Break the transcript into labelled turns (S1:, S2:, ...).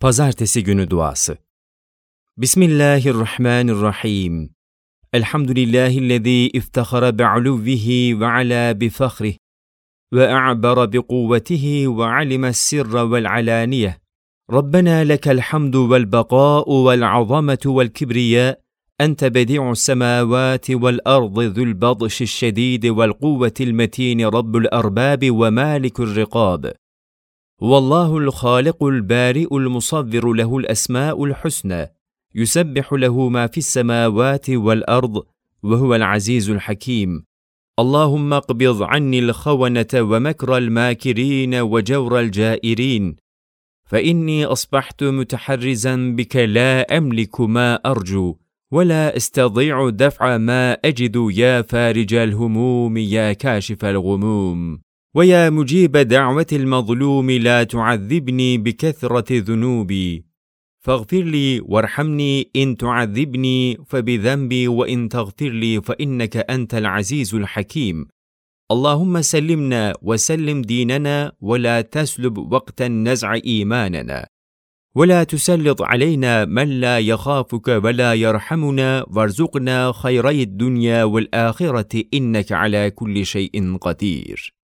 S1: Pazartesi günü duası. Bismillahirrahmanirrahim. Elhamdülillahillezî iftahara bi'uluvihi ve ala bi fahrih ve a'bara bi kuvvetihi ve alima sirra vel alaniyeh. ربنا لك الحمد والبقاء والعظمه والكبرياء انت بديع السماوات والارض ذو البطش الشديد والقوه المتين رب الارباب ومالك الرقاب والله الخالق البارئ المصور له الأسماء الحسنى يسبح له ما في السماوات والأرض وهو العزيز الحكيم. اللهم اقبض عني الخونة ومكر الماكرين وجور الجائرين فإني أصبحت متحرزا بك لا أملك ما أرجو ولا أستطيع دفع ما أجد يا فارج الهموم يا كاشف الغموم. ويا مجيب دعوة المظلوم لا تعذبني بكثرة ذنوبي. فاغفر لي وارحمني إن تعذبني فبذنبي وإن تغفر لي فإنك أنت العزيز الحكيم. اللهم سلمنا وسلم ديننا ولا تسلب وقت النزع إيماننا. ولا تسلط علينا من لا يخافك ولا يرحمنا. وارزقنا خيري الدنيا والآخرة إنك على كل شيء قدير.